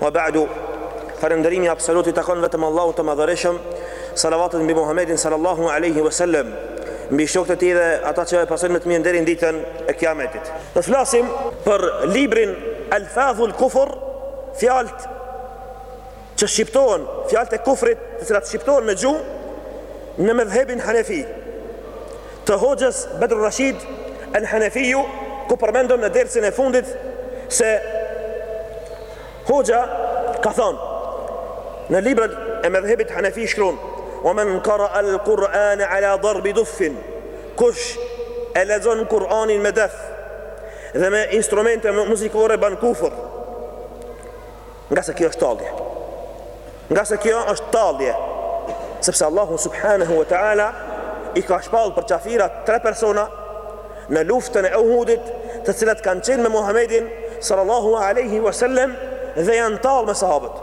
Wa ba'du, falënderimi absolut i takon vetëm Allahut të Madhërishëm, salavatet mbi Muhammedin sallallahu alaihi wasallam, mbi shokët e tij dhe ata që e pasojnë me të mirë deri në ditën e Kiametit. Ne flasim për librin Al-Fadhul Kufr, fjalët që shqiptohen, fjalët e kufrit, të cilat shqiptohen me gjuhë në medhhebin Hanefi. të hoxhës Bedr Rashid El Hanefiu ku përmendëm në dersin e fundit se hoxha ka thënë në librat e medhhebit Hanefi shkruan wa men kara al Kur'an ala darbi duffin kush e lexon Kur'anin me def dhe me instrumente muzikore ban kufër Ngase kjo është tallje. Ngase kjo është tallje, sepse Allahu subhanahu wa taala i ka shpallë për qafira tre persona në luftën e Uhudit, të cilat kanë qenë me Muhamedin sallallahu alaihi wasallam dhe janë tallë me sahabët.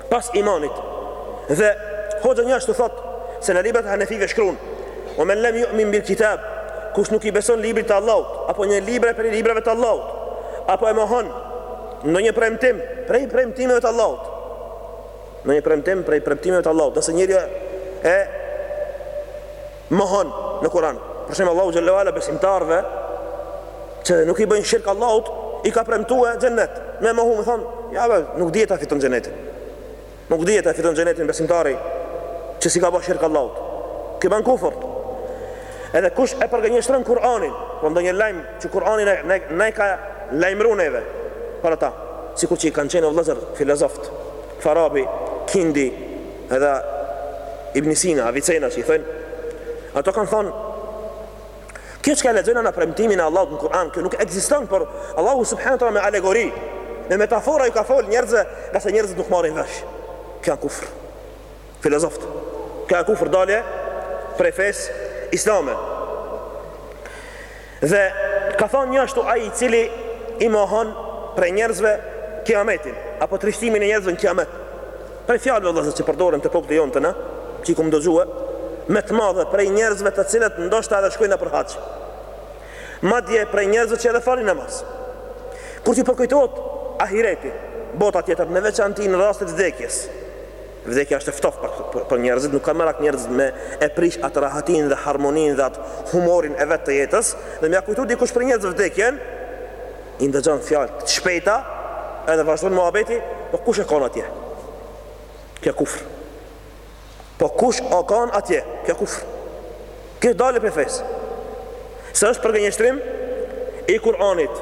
Pas imanit. Dhe hoxha njashtu thot se në librat e Hanefive shkruan: "Wa men lem yu'min bil kitab", kush nuk i beson librit të Allahut apo një libre prej librave të Allahut, apo e mohon ndonjë premtim prej premtimeve të Allahut. Ndonjë premtim prej premtimeve të Allahut, nëse njeriu e mohon në Kur'an. Për shembull Allahu xhallahu ala besimtarëve që nuk i bëjnë shirk Allahut, i ka premtuar xhennet. Me mohu me thon, ja vel, nuk dihet a fiton xhennetin. Nuk dihet a e fiton xhennetin besimtari që s'i ka ba shirk Allahut. Ky ban kufër. Edhe kush e përgënjeshtron Kur'anin, po ndonjë lajm që Kur'ani na e ka lajmëru neve për ata, sikur qi kanë qenë vëllezër filozofët, Farabi, Kindi, Edhe Ibn Sina, Avicena që i thojnë, ato kanë thonë, kjo çka e lexojmë në premtimin e Allahut në Kur'an, kjo nuk ekziston, por Allahu subhanahu wa taala me alegori, me metafora ju ka folë njerëzve, ngase njerëzit nuk marrin vesh. Kjo janë kufër, filozofët. Kjo janë kufër dalje prej fesë islame. Dhe ka thanë njashtu ai i cili i mohon prej njerëzve Kiametin, apo trishtimin e njerëzve në Kiamet. Prej fjalëve vëllezër që përdoren te populli jonë te na, që i kumë dëgjue, me të madhe prej njerëzve të cilët ndoshta edhe shkojnë nëpër haxh. Madje prej njerëzve që edhe falin namaz. Kur t'ju përkujtohet ahireti, bota tjetër në veçanti në rastet e vdekjes. Vdekja është e ftohtë për, për, për njerëzit, nuk kanë merak njerëzit me e prish atë rahatinë dhe harmoninë dhe atë humorin e vet të jetës, dhe me ja kujtu dikush prej njerëzve vdekjen, i ndëgjon fjalë të shpejta, edhe vazhdon muhabeti, po kush o kanë atje? Kjo kufër. Po kush o kanë atje? Kjo kufër. Kjo dalje prej fesë. Se është përgënjeshtrim i Kur'anit.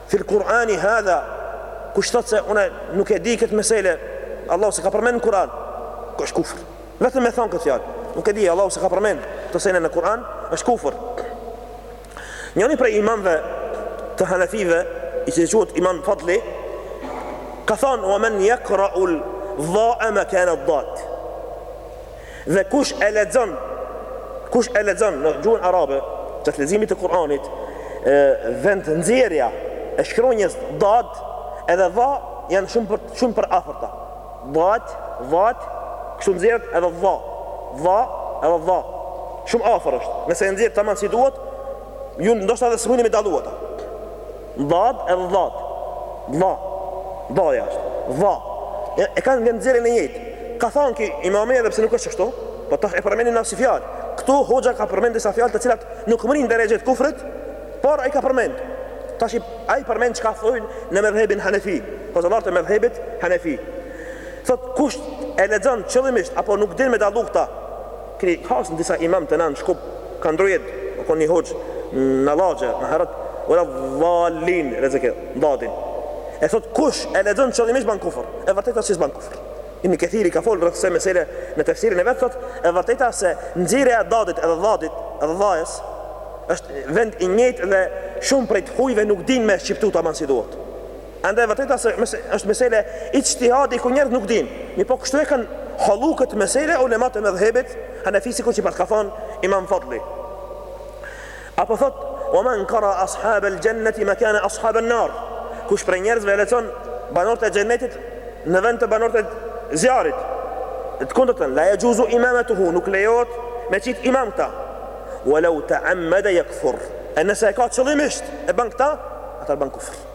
Fi l-Kur'ani hadha, kush thotë se unë nuk e di këtë mesele, Allahu s'e ka përmend në Kur'an, kjo është kufër. Vetëm me thon këtë fjalë, nuk e di, Allahu s'e ka përmend këto sene në Kur'an, është kufër. Njëri prej imamëve të Hanafive, i cili quhet Imam Fadli, ka thënë: "Wa man yaqra'u al-dha'a makana ad-dad." Dhe kush e lexon, kush e lexon në gjuhën arabe, gjatë leximit të Kur'anit, vendnxjerrja e shkronjës dad edhe dha janë shumë për shumë përafërta. Dad, dhat, kështu nxirret edhe dha. Dha edhe dha. Shumë afër është. Nëse e nxjerr tamam si duhet, ju ndoshta edhe s'muni me dallu ata. Dad edhe dhat. Dha. Dha jashtë. Dha. E, e kanë vendnxjerrjen e njëjtë. Ka thënë ky imami edhe pse nuk është kështu, po tash e përmendim na si fjalë. Këtu hoxha ka përmend disa fjalë të cilat nuk mrrin derexhet e kufrit, por ai ka përmend. Tash ai përmend çka thonë në medhhebin Hanefi, hoxhallarët e medhhebit Hanefi. Thot kush e lexon qëllimisht apo nuk din me dallu këta Keni has në disa imamë te na në Shkup kanë ndrujt o kon një hoxhë në lagje ma herët wa la dhalin dhe zekë dadin e thot kush e lexon qëllimisht ban kufër e vërteta se s'ban kufër Ibn Kathiri ka folë rreth ksaj mesele në tefsirin e vet thot e vërteta se nxjerrja e dadit edhe dhadit edhe dhajës është vend i njëjtë dhe shumë prej të hujve nuk din me shqiptu taman si duhet Andaj e vërteta se mes, është mesele ixhtihadi ku njerëz nuk dinë. Mirëpo kështu e kanë hollu këtë mesele ulemat e medhhebit Hanefi sikur që patë ka thon Imam Fadli. Apo thot, "Wa man qara ashab al-jannati makana ashab an-nar." Kush prej njerëzve e lexon banorët e xhennetit në vend të banorët e zjarrit. Në të kundërtën, la yajuzu imamatuhu, nuk lejohet me qit imam këta. Walau ta'ammada yakfur. E nëse e ka qëllimisht e ban këta, ata ban kufër.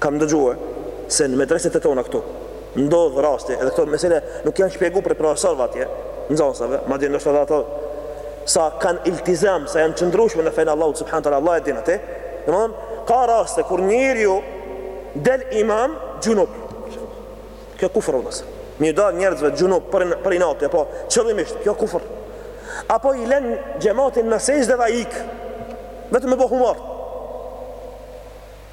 Kam dëgjue se në medreset e tona këtu ndodh rasti edhe këto mesele nuk janë shpjegu prej profesorëve atje, nxënësave, madje ndoshta dhe ato sa kanë iltizam, sa janë qëndrueshme në fenë e Allahut subhanahu teala, Allahu e din atë. Domthonë ka raste kur njeriu del imam xhunub. Kjo kufër vëllezër. Me ju dal njerëzve xhunub për për inati apo qëllimisht, kjo kufër. Apo i lën xhematin në sexhde dhe ik. Vetëm me bo humor.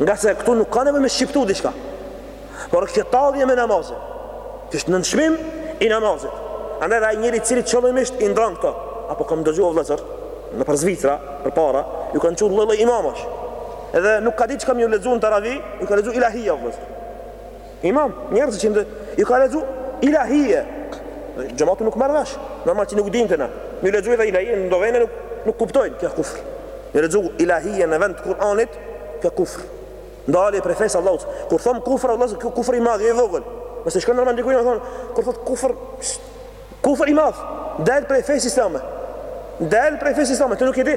Ngase këtu nuk ka nevojë me shqiptu diçka. Por kjo është tallje me namazin. Që është nënçmim i namazit. Andaj ai njeri i cili qëllimisht i ndron këto, apo kam dëgju vëllezër nëpër Zvicra, përpara, ju kanë çu lloj-lloj imamash. Edhe nuk ka dit çka me ju lexu në taravi, ju ka lexuar ilahia vëllezër. Imam, njerëz që ndë, ju ka lexu ilahije. Xhemati nuk marr vesh. Normal që nuk dinte na. Mi lexu edhe ilahije në vende nuk nuk kuptojnë, kjo kufër. Mi lexu ilahije në vend t'Kur'anit, kjo kufër. Del prej fesë Allahut. Kur thon kufër Allahu, kjo kufër i madh, jo i vogël. Nëse shkon normal diku i thon, kur thot kufër, kufër i madh, del prej fesë islame. Del prej fesë islame, ti nuk e di.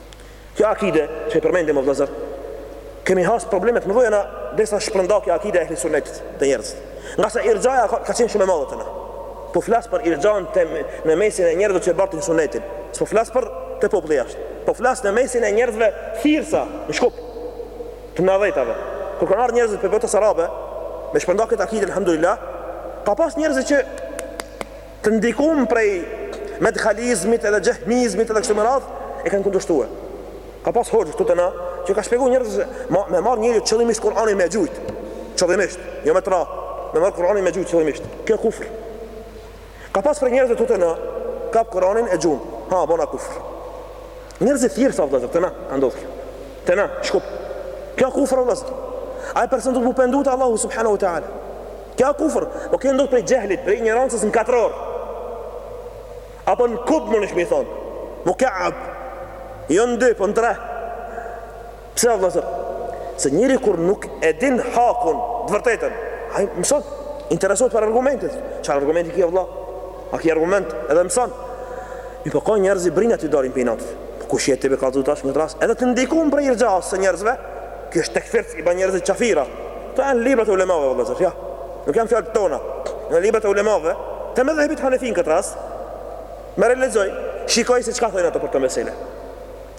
Kjo akide që e përmendim o vëllazër, kemi has probleme të mëdha derisa shpërnda kjo akide e ehli sunnetit te njerëzit. Ngase irxhaja ka, ka qenë shumë e madhe te na. Po flas për irxhanë në mesin e njerëzve që bartin sunnetin. S'po flas për te populli jashtë. Po flas në mesin e njerëzve thirrsa në Shkup të mëdhëtave. Kur kanë ardhur njerëzit prej botës arabe, me shpërnda këtë akide alhamdulillah, ka pas njerëz që Të ndikum prej medkhalizmit edhe xhehmizmit edhe kështu me radhë e kanë kundërshtue. Ka pas hoxhë këtu te na që ka shpjegu njerëzve se ma, me marrë njëri qëllimisht Kur'anin me e gjujt. Qëllimisht, jo me të ra. Me marrë Kur'anin me e gjujt qëllimisht. Kjo kufër. Ka pas prej njerëzve tu te na, kap Kur'anin e gjun. Ha, bona kufër. Njerëz të thirrjes o vëllazër, te na ka ndodhur kjo. Te na, Shkup. Kjo kufër o vëllazër. Ai person duhet m'u pendu te Allahu subhanahu wa taala. Kjo kufër, po kjo ndodh prej xhehlit, prej injorancës në katror. Apo në kub mun edhe mi thon. Mukaab. Jo në dy, po në tre. Pse vëllazër? Se njëri kur nuk e din hakun, të vërtetën, ai mëson, interesohet për argumentet. Çfarë argumenti ke vëlla? A ke argument? Edhe mëson. Mirëpo ka njerëz i brinë aty dalin për inat. Po kush je ti me kallzu tash në tras? Edhe të ndikum prej irxhasë njerëzve. Ky është tekfirs i bën njerëzit qafira. Këto janë libra të ulemave vëllazër, ja. Nuk janë fjalë tona. Në libra të ulemave, të medhhebit hanefi n'këtë rast. Merri lexoj, shikoj se çka thonë ato për këtë meselë.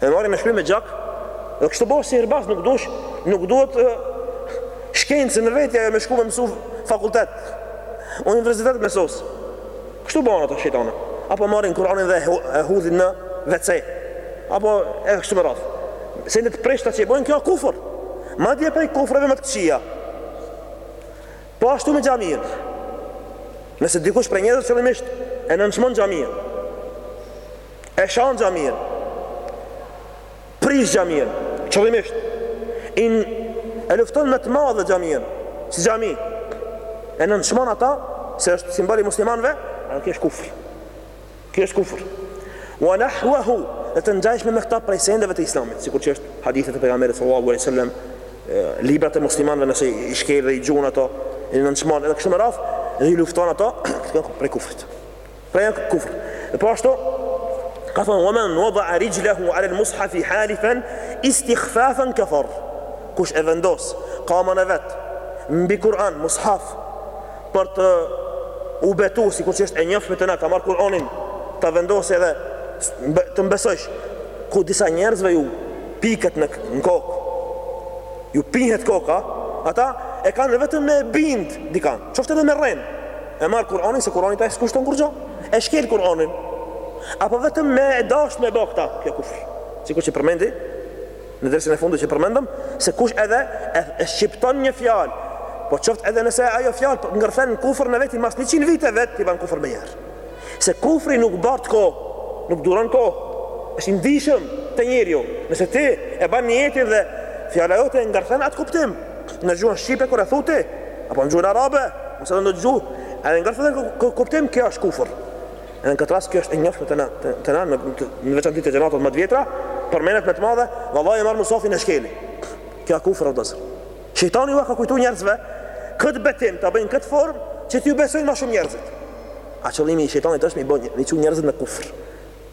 E marrin e shkrujn me gjak. Dhe kështu bëhesh sihirbaz, nuk dush, nuk duhet shkencë në vete me shku me mësu fakultet. Universitet me sos. Kështu bëhen ato shejtana. Apo marrin Kur'anin dhe e hudhin në WC. Apo e kështu me radhë. Sende të prishta që i bëjnë, kjo kufër. Madje prej kufreve më të këqia. Po ashtu me xhamiën. Nëse dikush prej njerëzve qëllimisht e nënçmon xhamiën. E shan xhamiën Prish xhamiën Qëllimisht in, E lufton me të madhe xhamiën Si xhami E nënçmon ata Se është simbol i muslimanve Edhe kjo ësht kufr Kjo ësht kufr Wa nahwahu Dhe të ngjajshme me këta prej sendeve të islamit Sikur që është hadithet e pejgamberit sallallahu alai sallam Librat e muslimanve nëse i shkel dhe i gjun ato I nënçmon edhe kështu me radh Dhe i lufton ato Këto prej kufrit Pra janë kufr. Dhe po ashtu ka thënë wa man wada'a rijlahu 'ala al-mushaf halifan istikhfafan kafar. Kush e vendos kamën e vet mbi Kur'an, mushaf për të u betu sikur që është e njoftme te na ta marr Kur'anin ta vendosë edhe të m'besojsh ku disa njerëzve ju piket në, në kokë ju pihet koka ata e kanë vetëm me bind dikan qoftë edhe me rren E marr Kur'anin se Kur'ani te ai s'kushton kurgjo E shkel Kur'anin Apo vetëm me dasht me bo këta Kjo kufr Sikur që përmendi Në dersin e fundit që përmendëm Se kush edhe e, e shqipton një fjal Po qoftë edhe nëse ajo fjal Ngërthen kufr në veti mas 100 viteve Ti ban kufr menjëherë Se kufri nuk bart kohë Nuk duron kohë është i ndishëm te njeriu Nëse ti e ban nijetin dhe Fjala jote ngërthen atë kuptim Në gjuhën shqipe kur e thu ti, apo në gjuhën arabe, ose në ndonjë gjuhë, edhe ngërthen këtë kuptim kjo është kufër. Edhe në këtë rast kjo është e njoftë te na te na në në veçantë te gjeneratat më të vjetra, përmenet me të madhe, vallahi e marr musafin e shkeli. Kjo është kufër apo zot? Shejtani ua ka kujtuar njerëzve këtë betim, ta bëjnë këtë formë që t'ju besojnë më shumë njerëzit. A qëllimi i shejtanit është mi bën, mi çu njerëzit në kufër.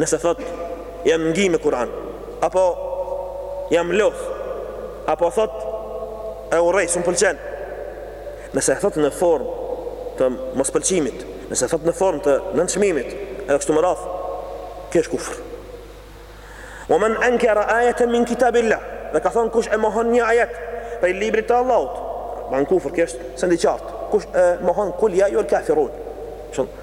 Nëse thotë, jam ngi me Kur'an, apo jam lodh, apo thotë, e urrej, s'um pëlqen. Nëse thotë në formë të mos pëlqimit, nëse thotë në formë të nënçmimit, edhe kështu më radh, kjo është kufër. Wa man ankara ayatan min kitabillah, dhe ka thonë kush e mohon një ajet prej librit të Allahut, ban kufër, kjo është send i qartë. Kush e mohon kul ja ejjuhel kafirun. Shumë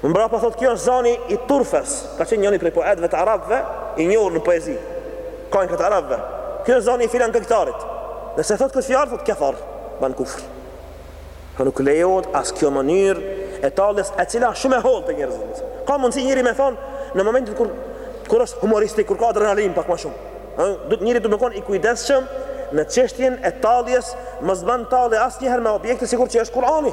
Më mbrapa thotë kjo është zani i Turfes, ka qenë njëri prej poetëve të arabëve, i njohur në poezi, këngët e arabëve. Kjo është zani i filan këngëtarit. Nëse thotë këtë fjalë, thotë kefar, bën kufër. Pra nuk lejohet as kjo mënyrë e talljes e cila shumë e hollë te njerëzit. Ka mundësi njeri me thonë në momentin kur kur është humoristik, kur ka adrenalin pak më shumë. Ë, duhet njeri me kon i kujdesshëm në çështjen e talljes, mos bën tallje asnjëherë me objekte sikur që është Kur'ani.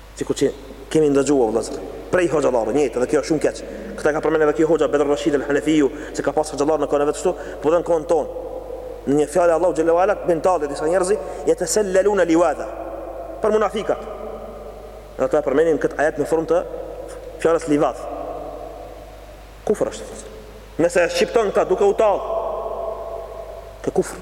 Sikur që kemi ndëgjue o vëllezër prej hoxhallarëve njëjtë dhe kjo është shumë keq. Këtë e ka përmend edhe ky hoxha Bedr Rashid El Hanefiu se ka pas hoxhallarë në kohën e vet kështu, po edhe në kohën tonë. Në një fjalë Allahu xhella ve ala me i tallë disa njerëz yatasallaluna liwadha për munafikat. Edhe ata e përmenin këtë ajet në formë të fjalës livadh. Kufër është. Nëse e shqipton këtë duke u tallë, është kufër.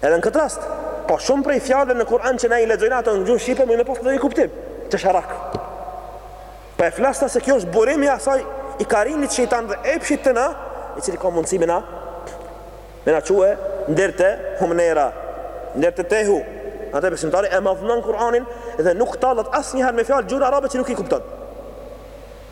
Edhe në këtë rast, po shumë prej fjalëve në Kur'an që na i lexojnë ato në gjuhën shqipe mun me pas ndonjë kuptim qesharak. Po e flas se kjo është burim i asaj ngacmimit shejtan dhe epshit tonë, i cili ka mundësi me na me na çue deri te humnera, deri te tehu. Atëherë besimtari e madhnon Kur'anin dhe nuk tallet asnjëherë me fjalë gjuhën arabe që nuk i kupton.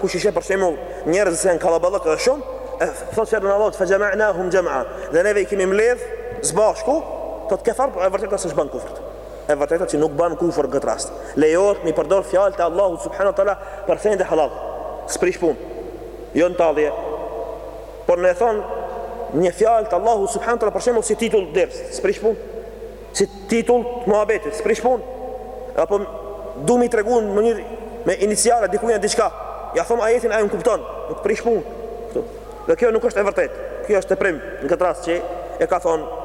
Kush i sheh për shembull njerëzit se janë kallaballëk edhe shumë, e thotë fjalën e Allahut fajama'nahum jam'a, dhe neve i kemi mbledh së bashku, thotë kefar, po e vërteta se s'bën kufër. E vërteta që nuk bën kufër në këtë rast. Lejohet mi përdor fjalët e Allahut subhanahu wa taala për sende halal. S'prish punë. Jo në tallje. Por me thon një fjalë të Allahut subhanahu wa taala për shembull si titull ders, s'prish punë. Si titull të muhabetit, s'prish punë, apo du mi tregu në mënyrë me iniciale dikujna diçka, ja thom ajetin e m'kupton, nuk prish punë. Këtu. Dhe kjo nuk është e vërtet, kjo është teprim në këtë rast që e ka thonë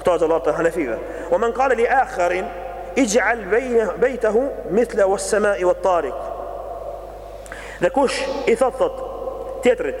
këta dijetarët e hanefive. Ue men kale li akharin, ixh'al bejtahu mithle ues-semai uet-tarik. Dhe kush i thot thot, tjetrit,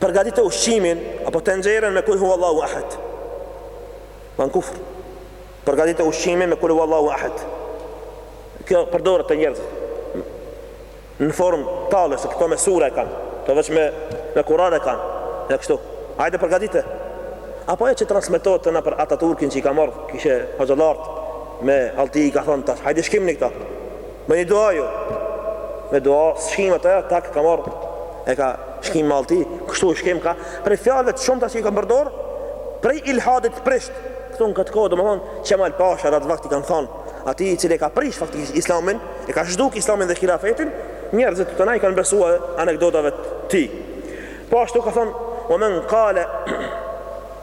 Përgatite ushqimin apo tenxheren me Kul Huwallahu Ahad. Ban kufr. Përgatite ushqimin me Kul Huwallahu Ahad. Kjo përdoret te njerëzit. Në formë talljes, se këto me sure e kanë. Këto veç me, me Kur'an e kanë. E kështu. Hajde përgatite. Apo ajo që transmetohet te na për Ataturkin që i ka marrë kishe hoxhallarët me allti i ka thonë tash, hajde shkimni këto. Me një dua ju Me dua shkime, ai tak ka marrë E ka shkim me allti Kështu shkimka Prej fjalëve të shumta që i ka përdor Prej ilhadit të prisht Këtu në këtë kohë domethënë Qemal Pasha dhe atë vakt i kanë thonë Atij i cili e ka prish faktikisht islamin E ka zhduk islamin dhe khilafetin Njerëzit tanë i kanë besua anekdotave të tij Po ashtu ka thonë Ue men kale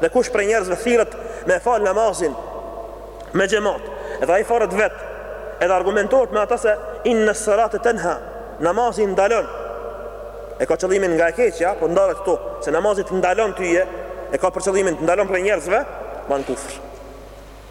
dhe kush prej njerëzve thirret me fal namazin me xhemat edhe ai falet vet edhe argumentohet me ata se inna salata tanha namazi ndalon e ka qëllimin nga e keqja po ndalet këtu se namazi të ndalon tyje e ka për qëllimin të ndalon prej njerëzve ban kufër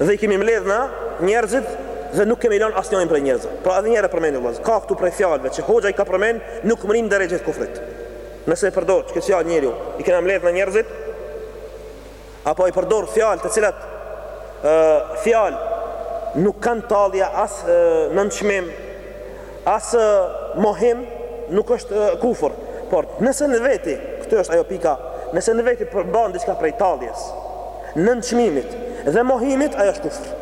Dhe i kemi mbledh na njerëzit dhe nuk kemi lënë asnjërin prej njerëzve. Pra edhe një herë përmendi vllaz, ka këtu prej fjalëve që hoxha i ka përmend, nuk mrin deri n'gradë t'kufrit. Nëse e përdor këtë fjalë njeriu, i kemi mbledh na njerëzit apo i përdor fjalë të cilat ë fjalë nuk kanë tallje as nënçmim As mohim nuk është kufër, por nëse në veti, këtu është ajo pika, nëse në veti përmban diçka prej talljes, nënçmimit dhe mohimit, ajo është kufër.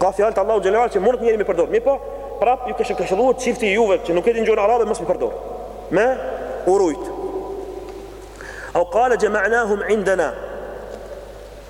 Ka fjalë të Allahu xhelalu që munet njeri me i përdor. Mirpo, prap ju kishë këshilluar secili prej juve që nuk e din gjuhën arabe mos me i përdor. Me urujt. Au qala jama'nahum indana.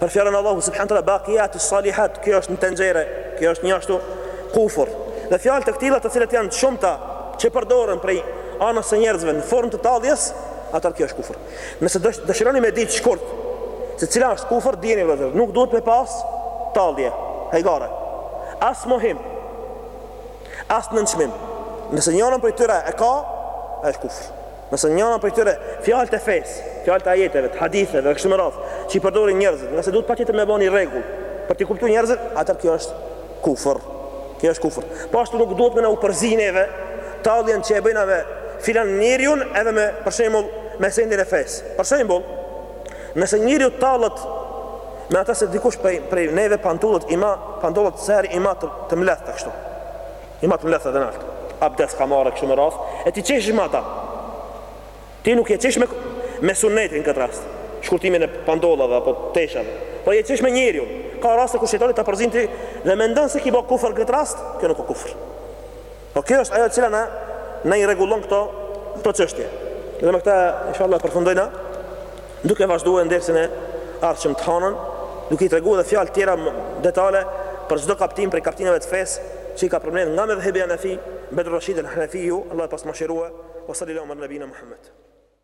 për fjalën Allahu subhanahu taala baqiyat salihat, kjo është në tenxhere, kjo është po ashtu kufër. Dhe fjalë të këtilla të cilat janë të shumta që përdoren prej anës së njerëzve në formë të talljes, atëherë kjo është kufër. Nëse dëshironi me ditë shkurt se cila është kufër, dijeni vëllazër, nuk duhet me pas tallje, hajgare. As mohim. As nënçmim. Nëse njëra prej tyre e ka, është kufër. Nëse njëra prej tyre fjalët e fesë, fjalët e ajeteve, të haditheve, kështu me radhë, që i përdorin njerëzit, se duhet patjetër me ba ni rregull për ta kuptu njerëzit, atëherë kjo është kufër. Kjo është kufër. Po ashtu nuk duhet me na u përzi neve talljen që e bëjna me filan njeriun edhe me për shembull me sendin e fesë. Për shembull, nëse njeriu tallet Me ata se dikush prej, prej neve pantollat i ma, pantollat si i ma të, të mledhta kështu. I ma të mledhta te naltë. Abdes ka marrë kështu me radhë, e ti qesh me ata. Ti nuk je qesh me, me sunetin këtë rast, shkurtimin e pantollave apo teshave. Po je qesh me njeriun. Ka raste kur shejtani ta përzin ti dhe mendon se ki bo kufër këtë rast, kjo nuk o kufër. Po kjo është ajo e cila na na i rregullon këto këto çështje. Dhe me këtë inshallah përfundojna duke vazhduar në dersin e ardhshëm të hanën, duke i treguar edhe fjalë tjera detale për çdo kaptim prej kaptinave të fesë që i ka përmendur nga medhhebi Hanefi, Bedr Rashid el-Hanefi, Allahu e pastë mëshiru, wa sallallahu ala nabina Muhammad.